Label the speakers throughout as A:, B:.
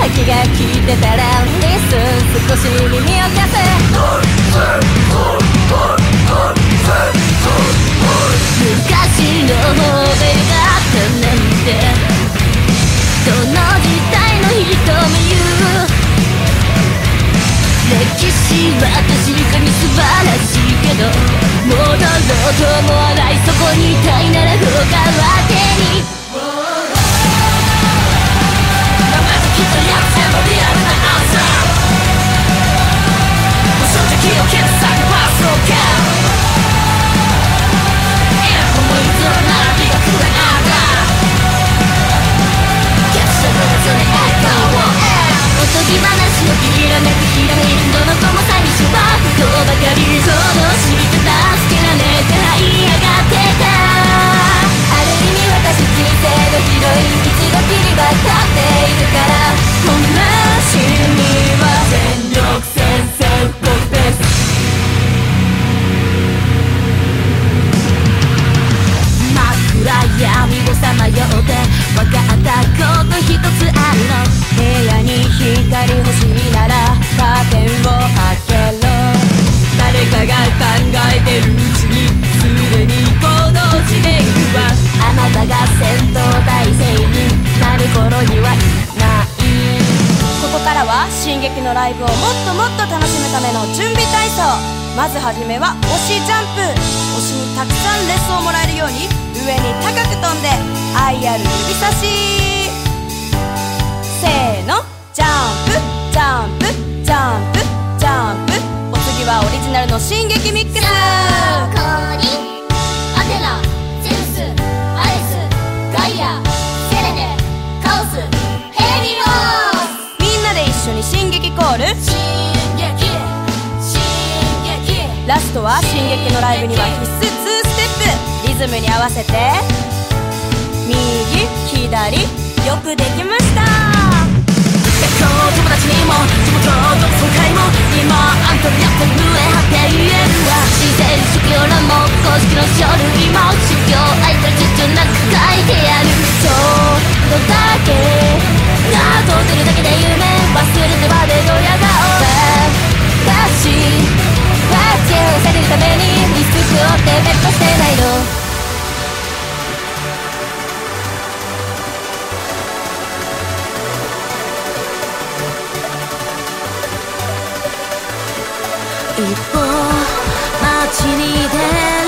A: 吐きが効いてたらリス少し耳を貸せ昔の方が良かったなんてどの時代の人も言う。歴史は確かに素晴らしいけど戻ろうと思わない。そこにいたいなら他は手に。いつの並びがくれあだ消したのそれエコーおとぎ話のきらめくひらめきどの子も最初は不幸ばかってた助け闇をさまよって分かったこと一つあるの。部屋に光欲しいならカーテンを開けろ。誰かが考えてるうちにすでに行動している。わあなたが戦闘態勢になる頃にはいない
B: ここからは進撃のライブをもっともっと楽しむための準備体操。まずはじめは推しジャンプ。推しにたくさんレッスンをもらえるように。上に高く飛んで愛ある指差し。せーの。ジャンプ。ジャンプ。ジャンプ。ジャンプ。お次はオリジナルの進撃ミックス。
A: コリアテナ。ゼウス。アレス。ガイア。セレネ。カオス。ヘリオス。
B: みんなで一緒に進撃コール。
A: 進撃。進撃。
B: ラストは進撃のライブには必須2ステップリズムに合わせて右左よくできました。
A: 学校友達にも地元同窓会も今あんたのやってる上800円は自然式よらも公式の書類も修行愛からちっちゃなく書いてあるちょっとだけな撮ってるだけで夢忘れてまでドヤ顔私は手をされる。ためにリス。クをってベッドしてないの一歩街に出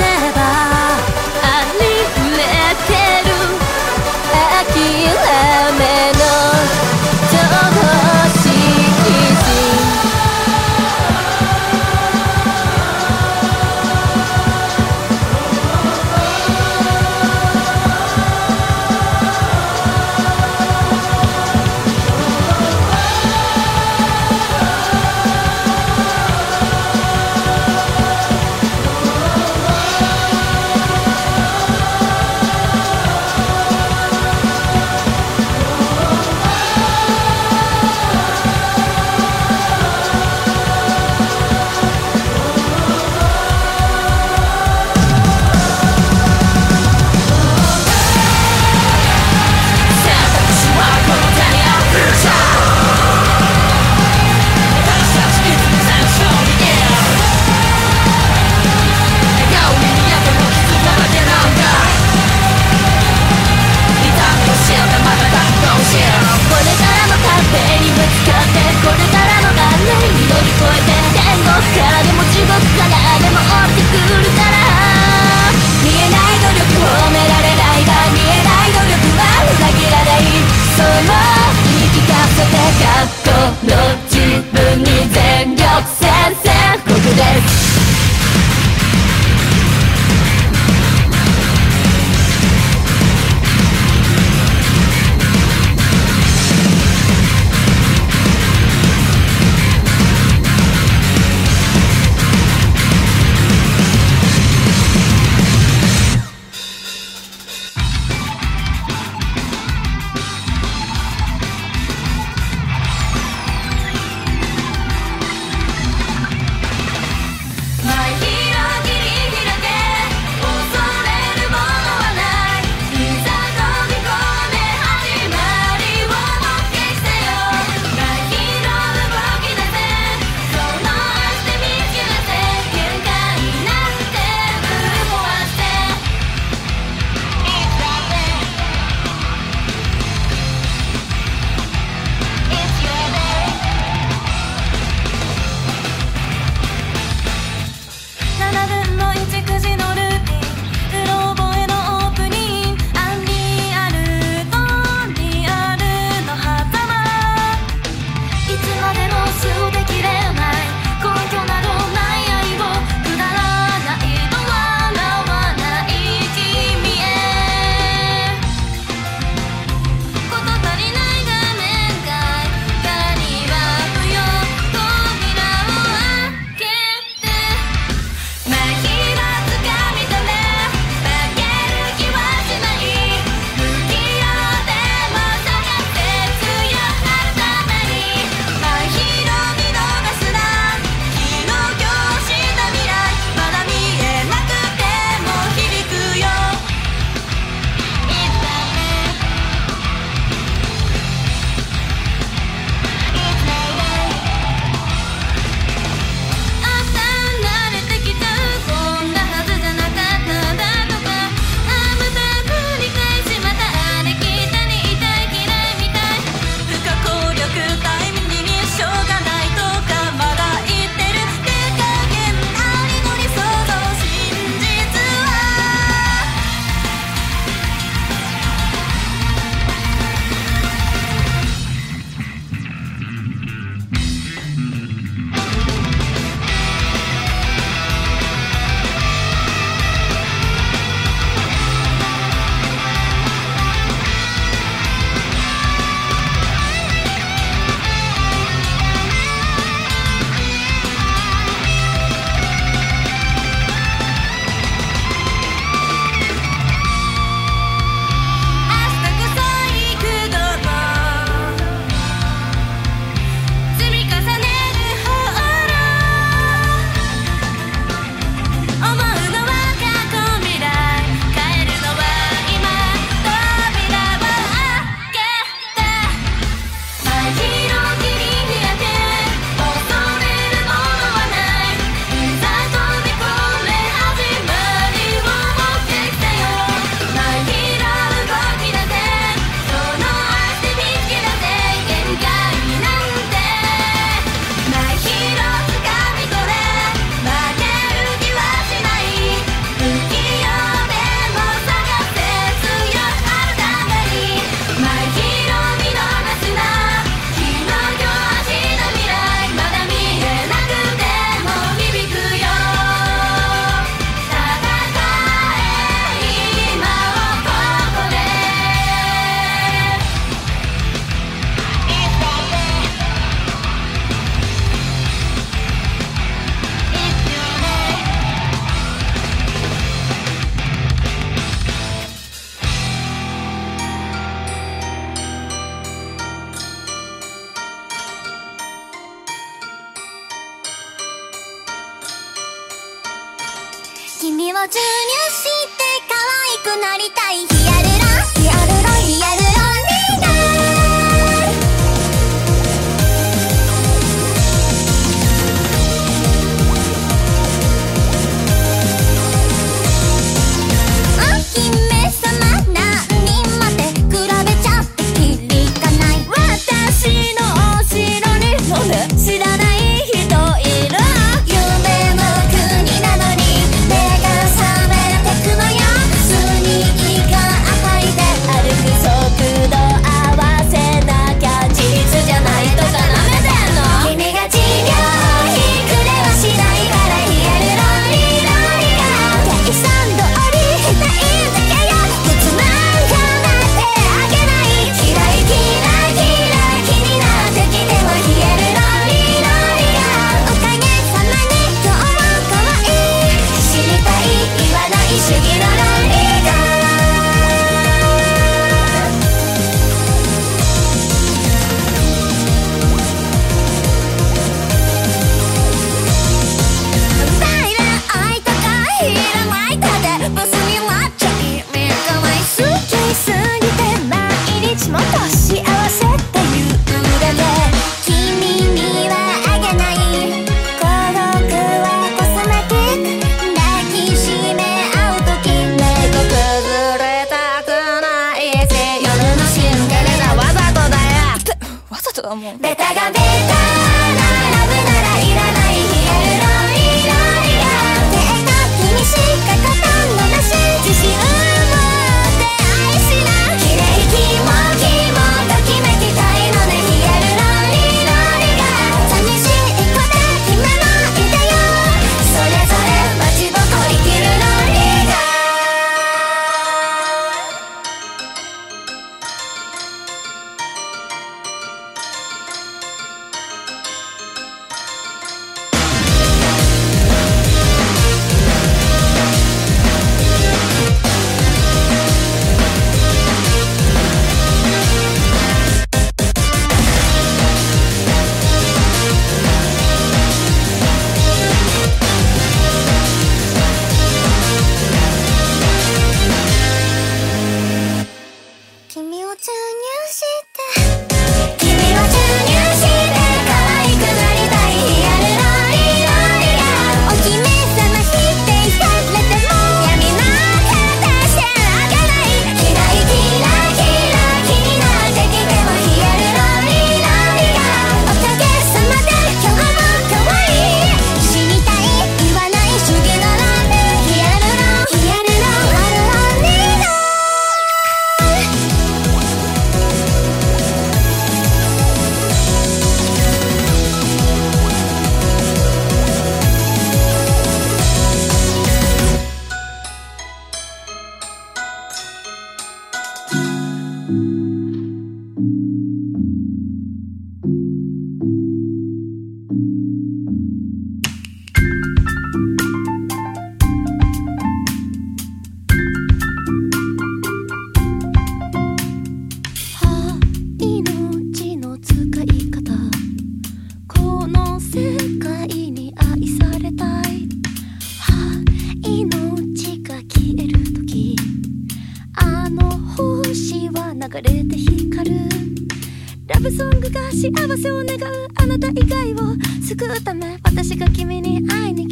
A: 幸せを
C: 願
A: うあ
D: なた以外を救うため私が君に会いに来
A: た。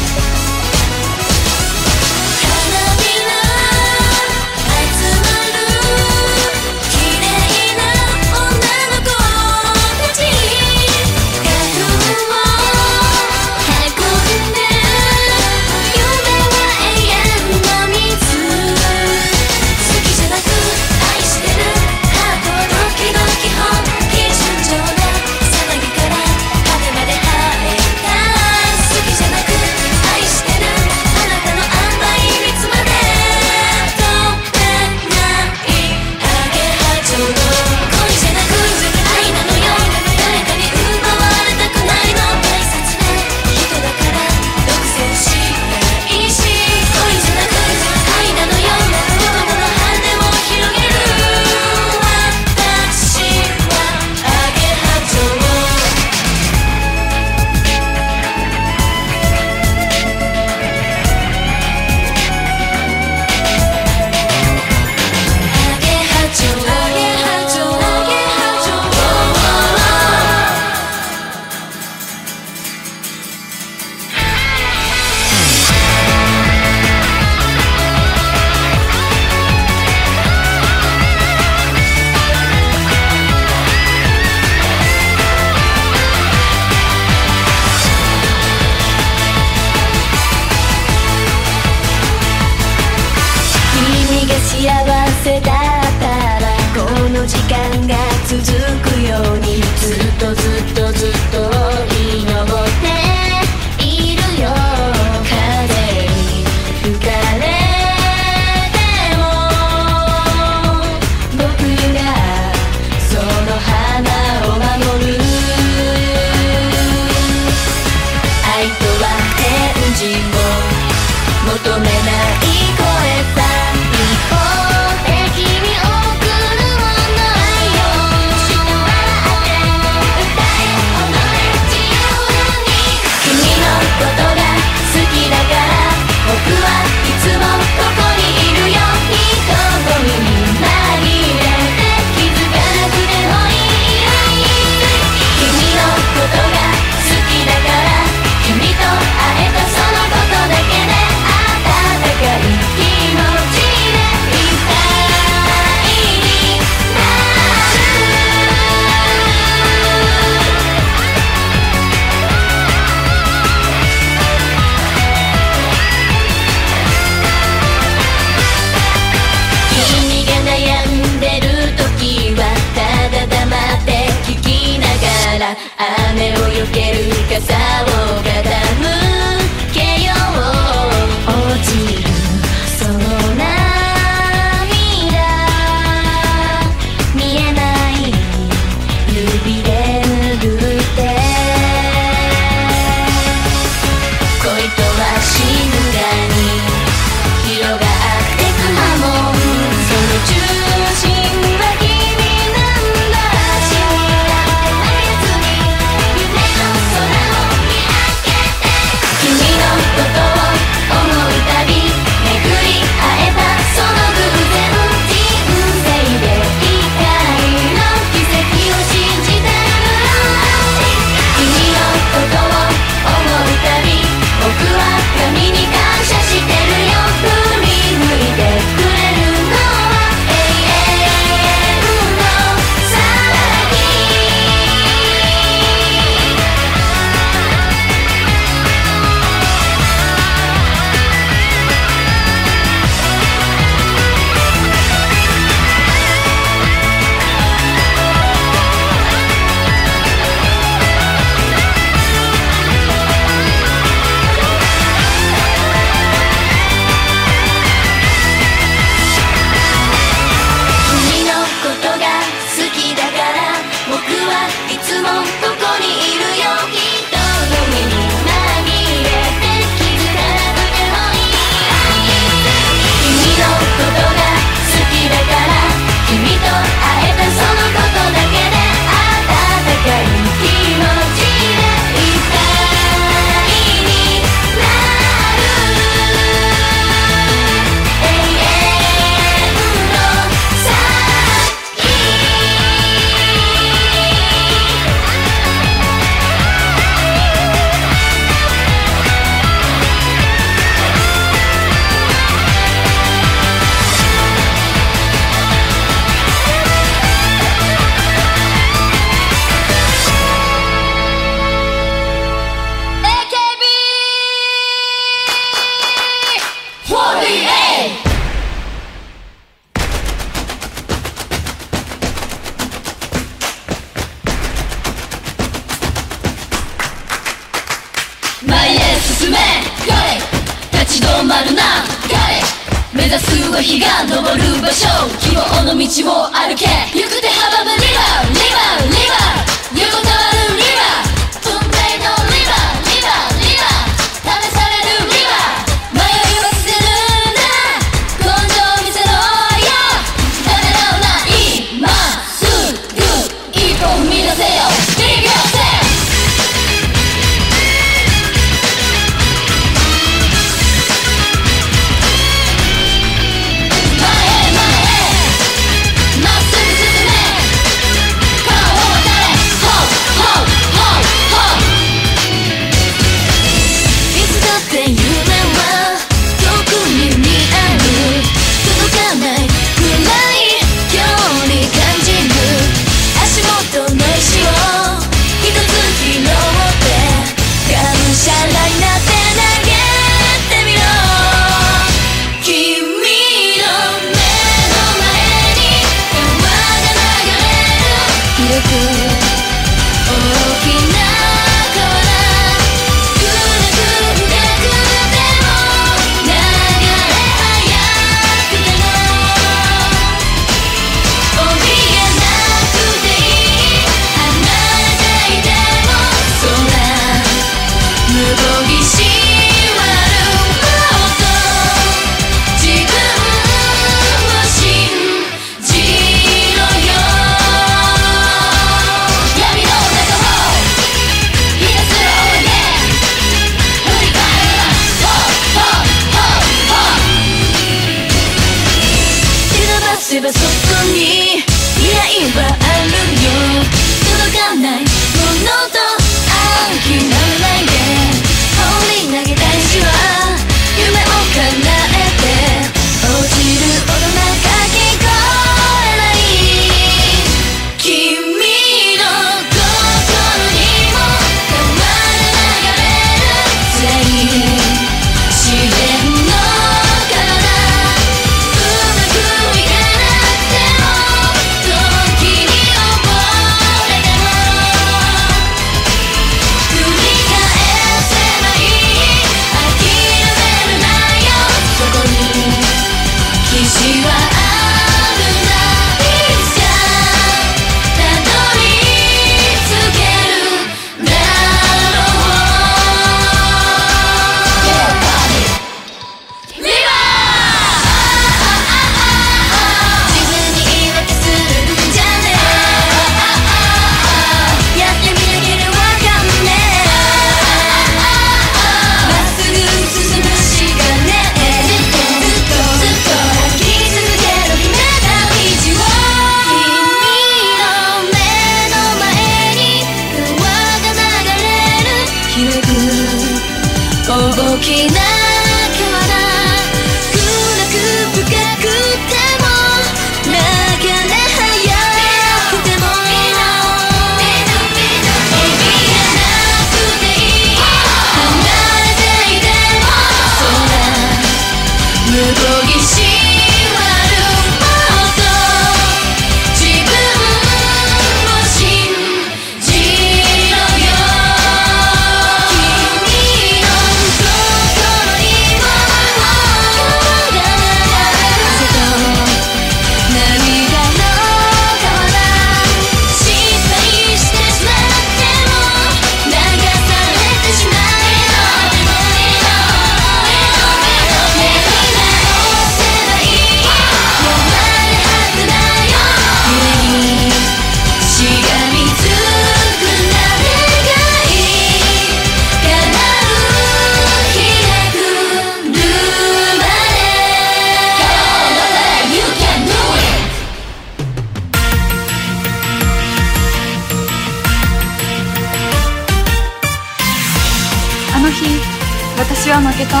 A: 私は負けた。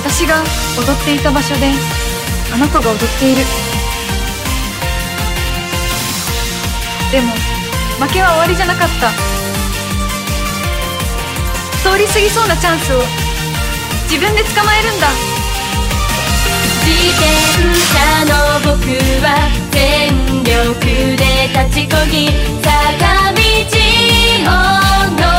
A: 私が踊っていた場所であなたが踊っている。でも負けは終わりじゃなかった。通り過ぎそうなチャンスを自分で捕まえるんだ。
D: 自転車の僕は全力で立ちこぎ坂道を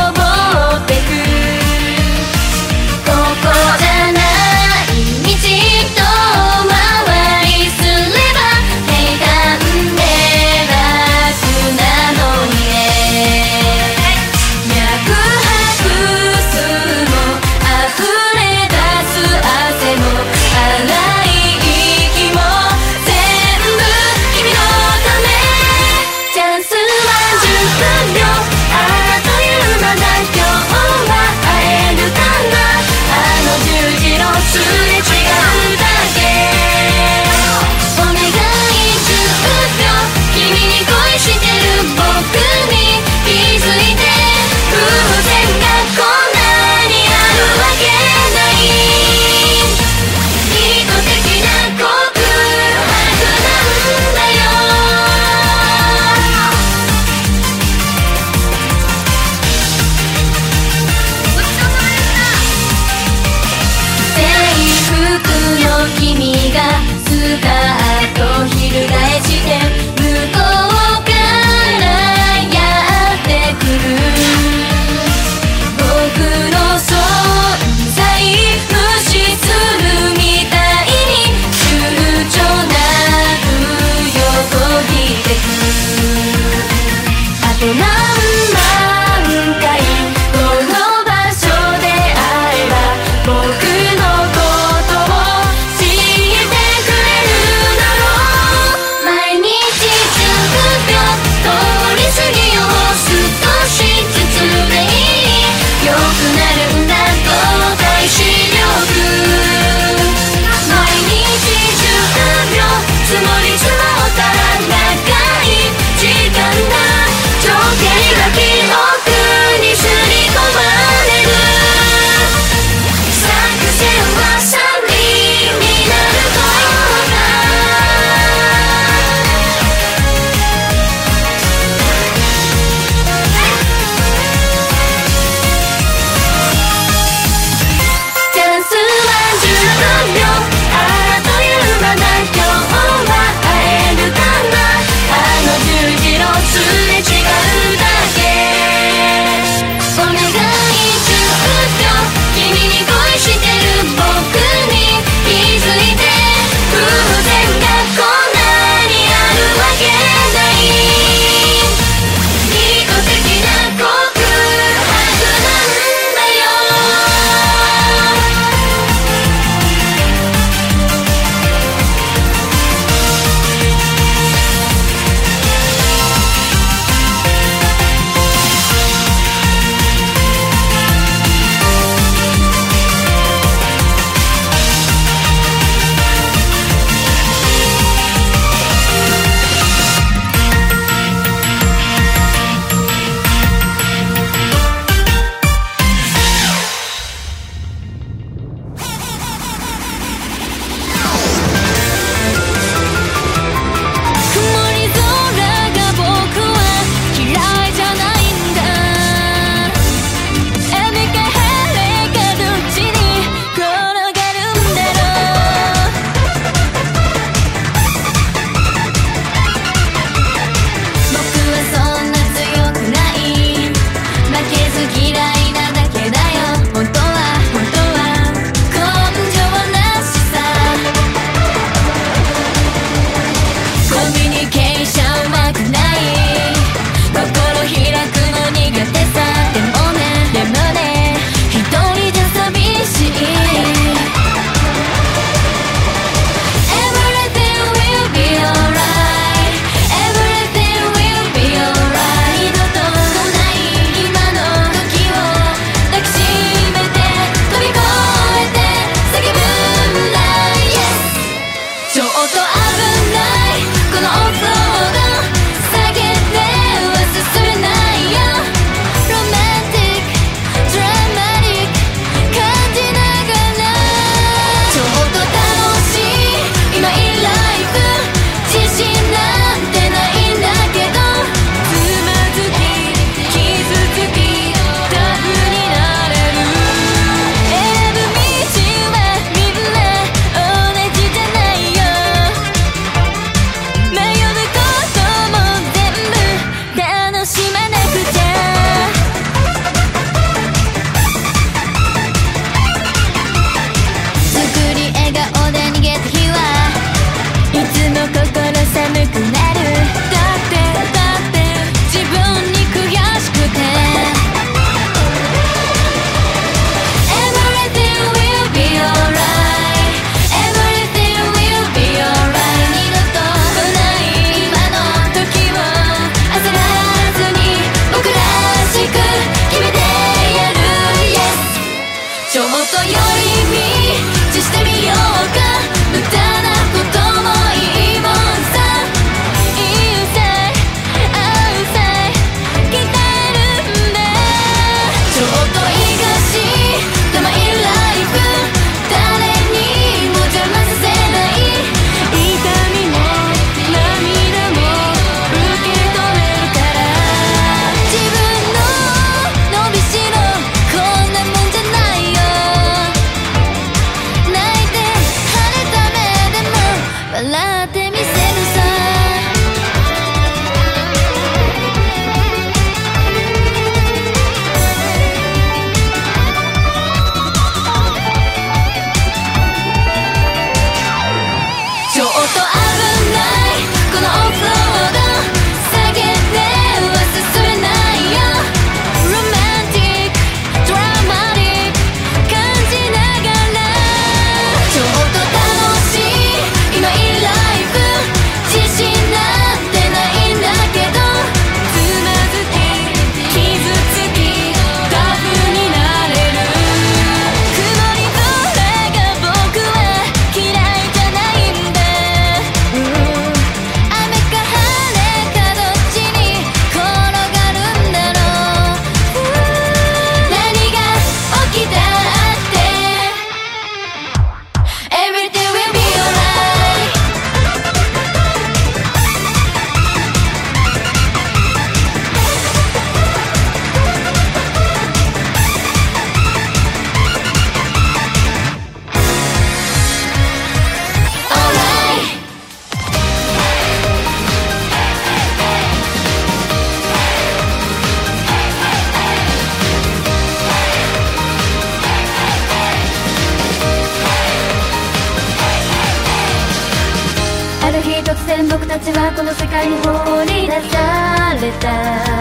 A: 突然僕たちはこの世界に放り出された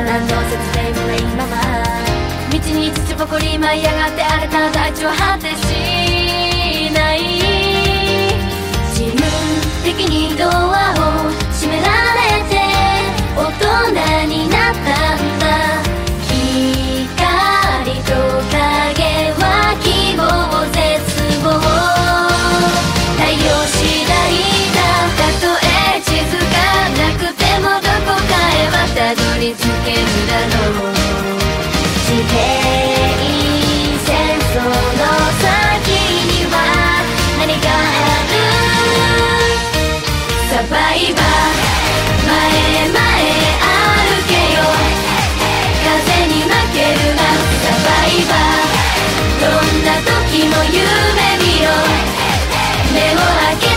A: 何の説明もないまま道に土ぼこり舞い上がって荒れた大地は果てしない自分的にドアを閉められて大人になったんだ光と影りつけるだろう地平線その先には何があるサバイバー前前歩けよ風に負けるなサバイバーどんな時も夢見ろ目を開け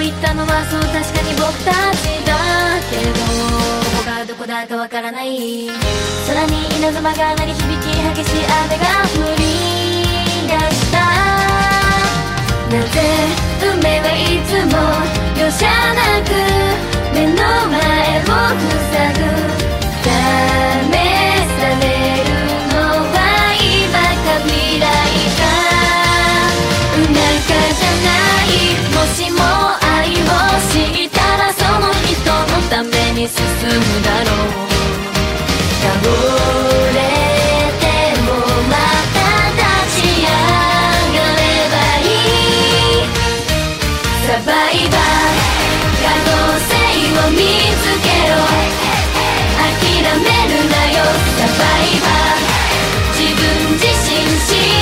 A: 言ったのはそう確かに僕たちだけどここがどこだかわからない。空に稲妻が鳴り響き激しい雨が降り出した。なぜ運命はいつも容赦なく目の前を塞ぐ。ためされるのは今がもしも愛を知ったらその人のために進むだろう倒れてもまた立ち上がればいい。サバイバー可能性を見つけろ。諦めるなよ。サバイバー。自分自身信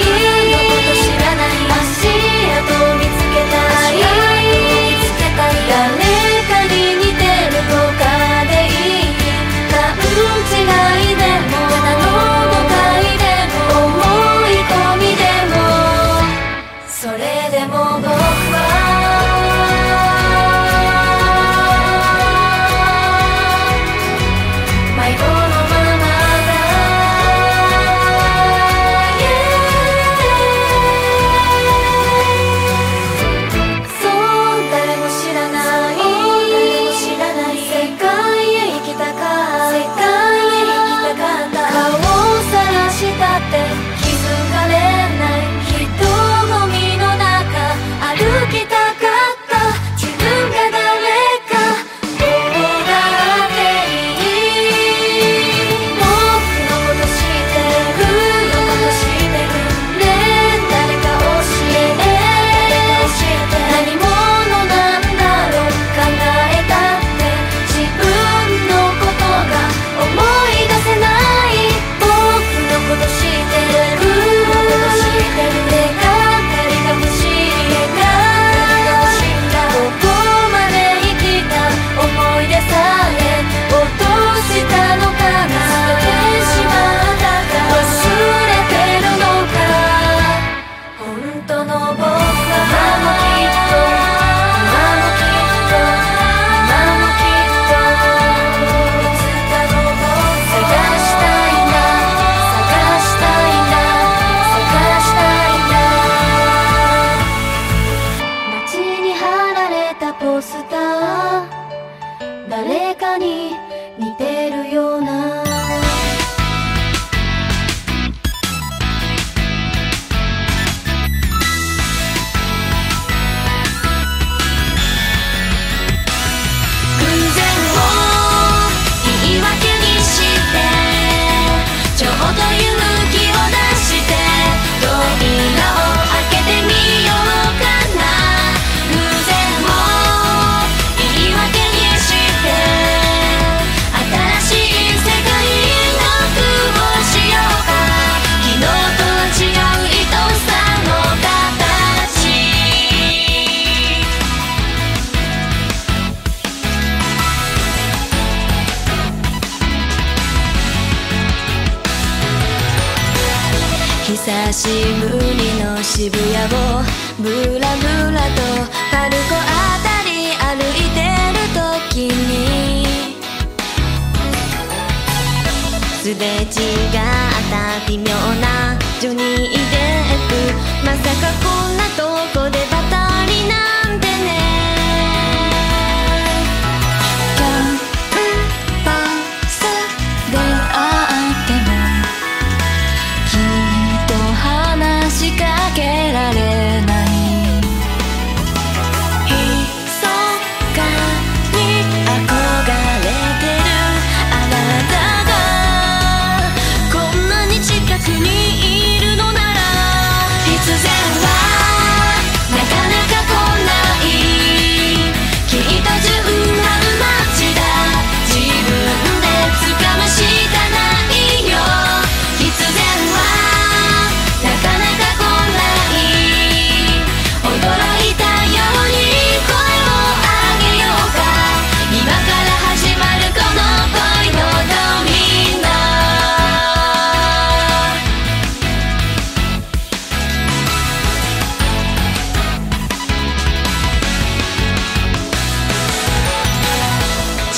A: Yeah.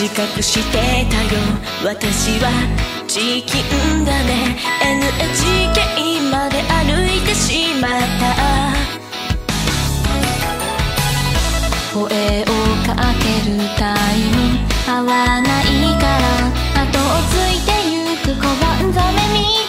A: 自覚してたよ。私は地球だね。NHK まで歩いてしまった。声をかけるタイミング合わないから。後をついてゆく。小判ザメ見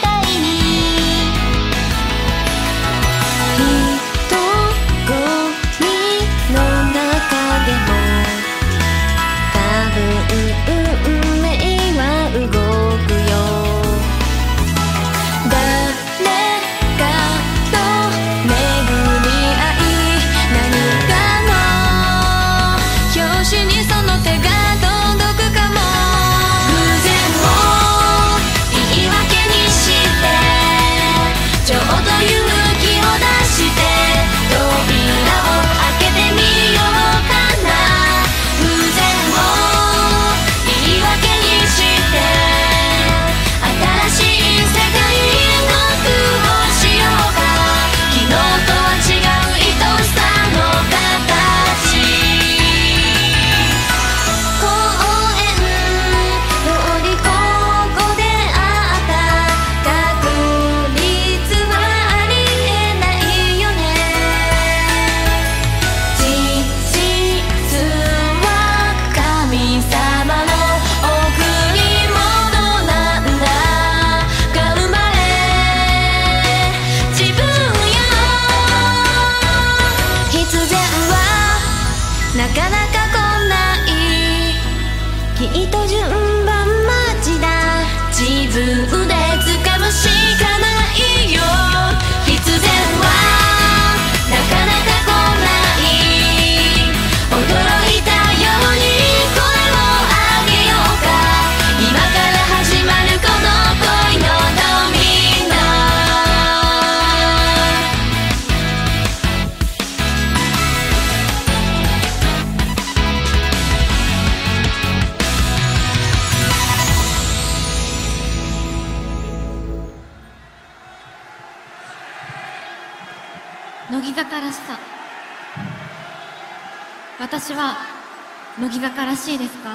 A: から
E: しいですか？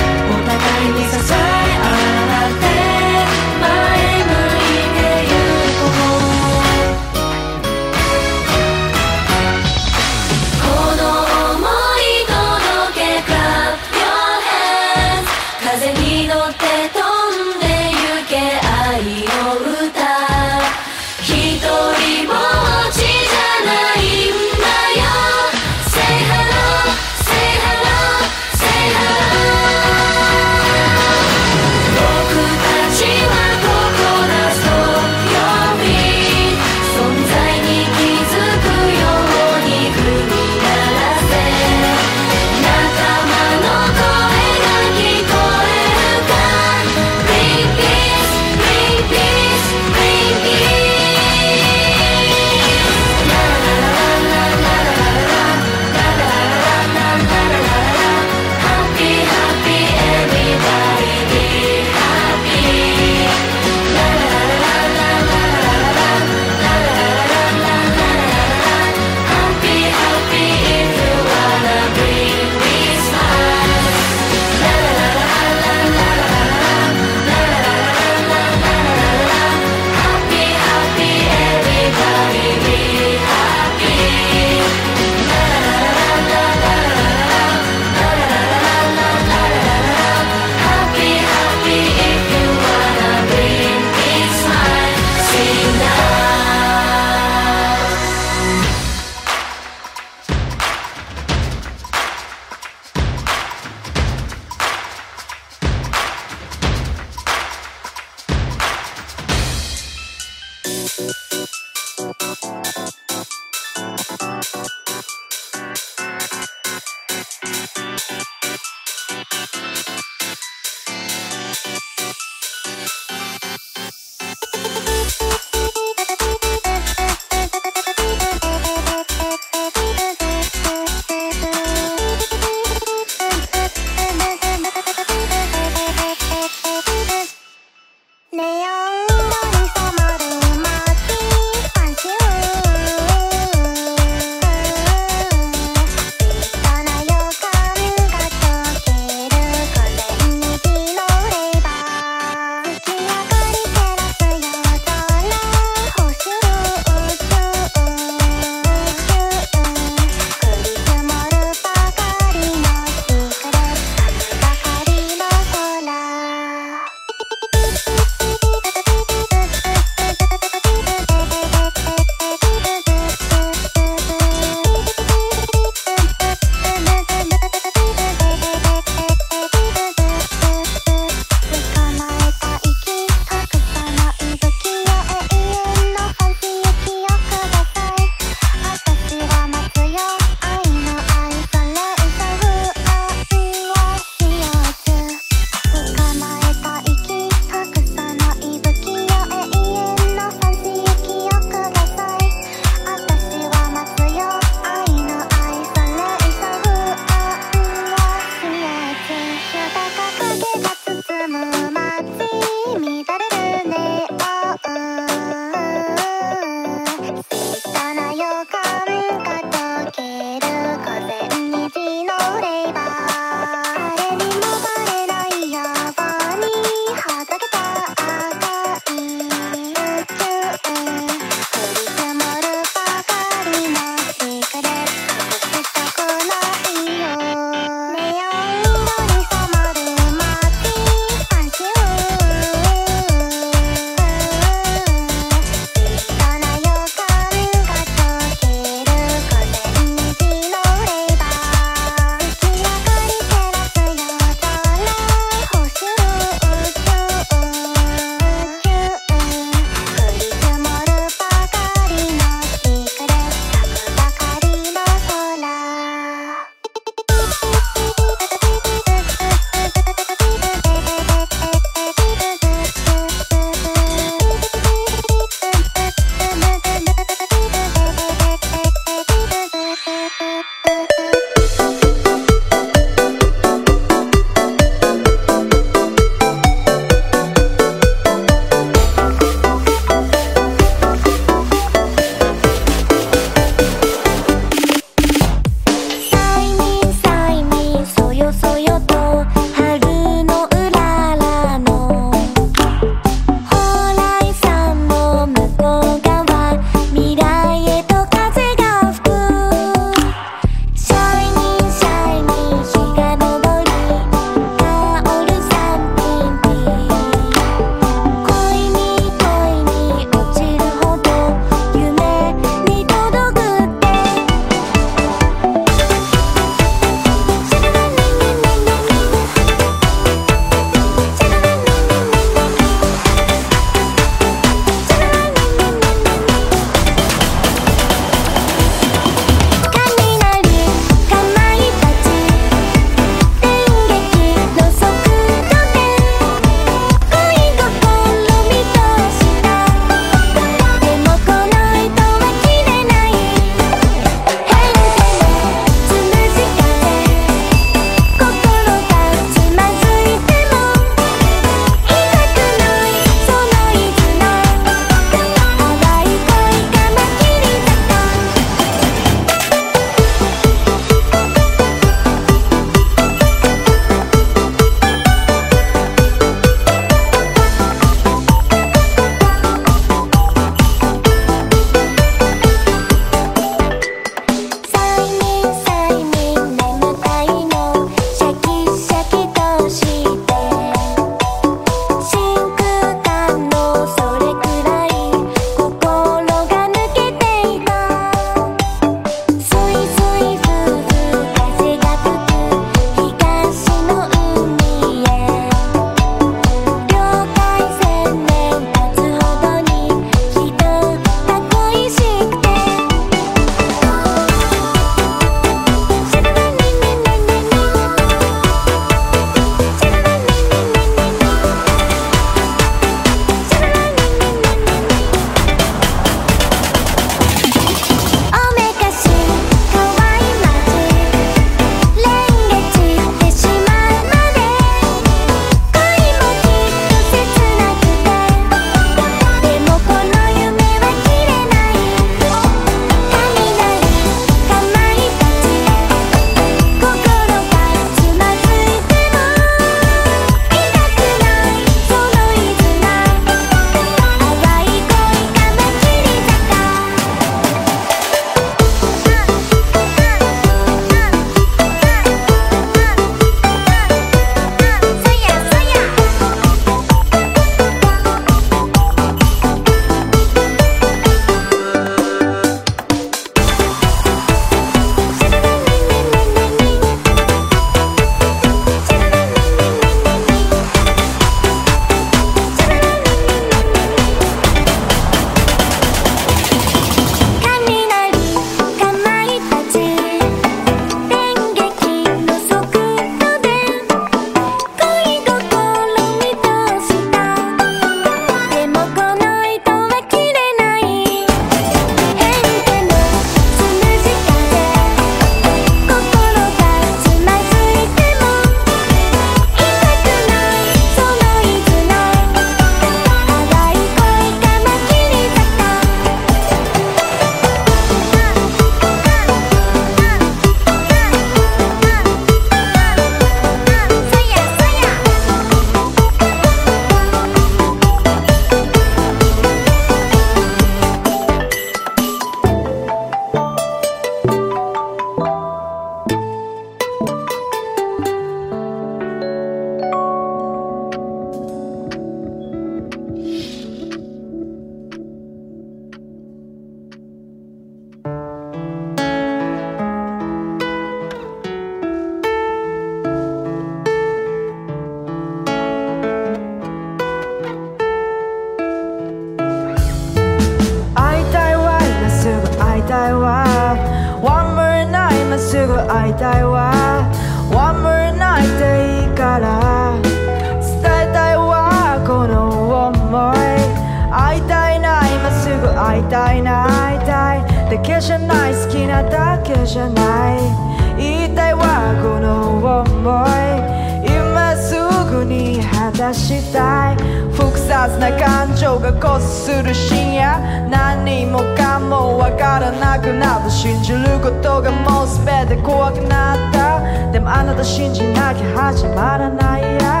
A: なた
F: 信じなきゃ始まらないや。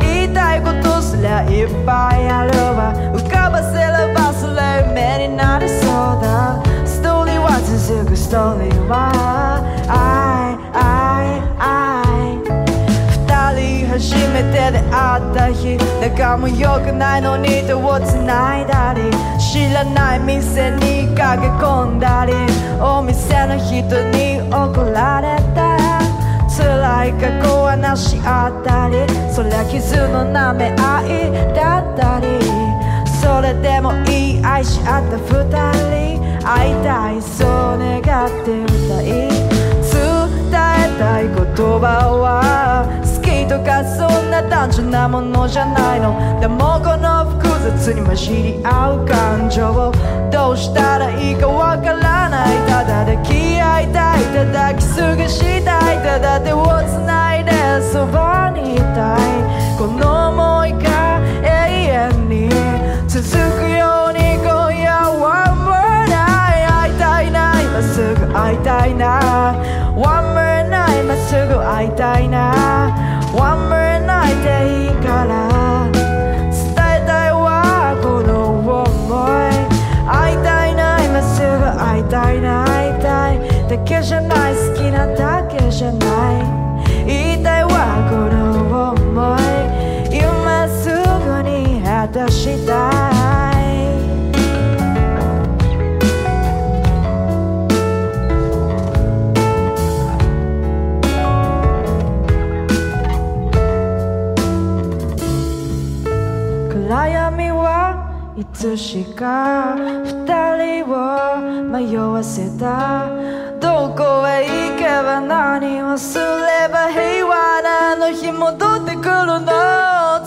F: 言いたいことすりゃいっぱいあるわ。浮かばせればそれ夢になりそうだ。ストーリーは続くストーリーは。愛愛愛二人初めて出会った日仲も良くないのに手を繋いだり。知らない店に駆け込んだり。お店の人に怒られた辛い過去話し合ったりそりゃ傷の舐め合いだったり。それでもいい愛し合った二人会いたいそう願って歌い伝えたい言葉は好きとかそんな単純なものじゃないの。でもこの複雑に混じり合う感情をどうしたらいいかわからないないただ抱き合いたいただキスがしたいただ手を繋いでそばにいたいこの想いが永遠に続くように今夜は One more night 会いたいな今すぐ会いたいな One more night 今すぐ会いたいな One more night たいな会いたいだけじゃない好きなだけじゃないつしか二人を迷わせたどこへ行けば何をすれば平和なの日戻ってくるの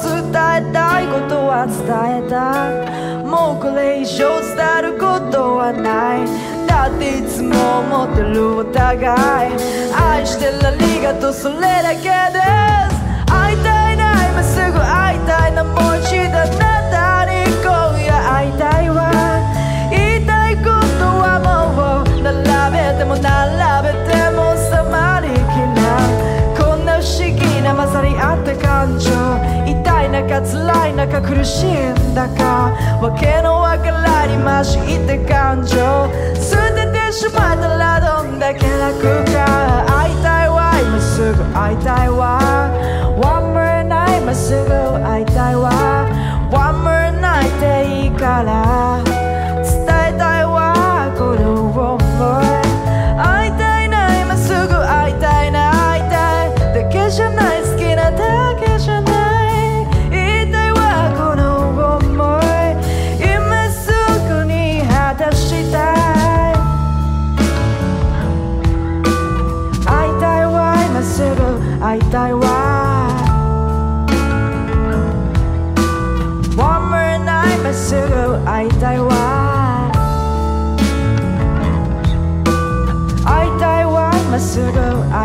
F: 伝えたいことは伝えたもうこれ以上伝えることはないだっていつも思ってるお互い愛してるありがとうそれだけです中辛い中苦しいんだかわけのわからにまじって感情捨ててしまったらどんだけ楽か会いたいわ今すぐ会いたいわ One more night 今すぐ会いたいわ。One more night でいいから。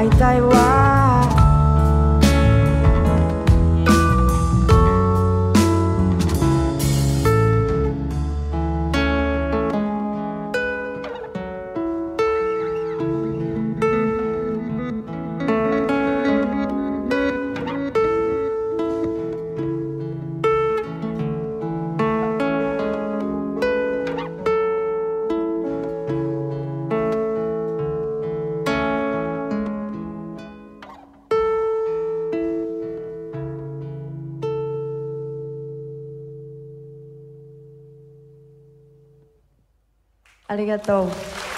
F: 会いたいわ。ありがとう。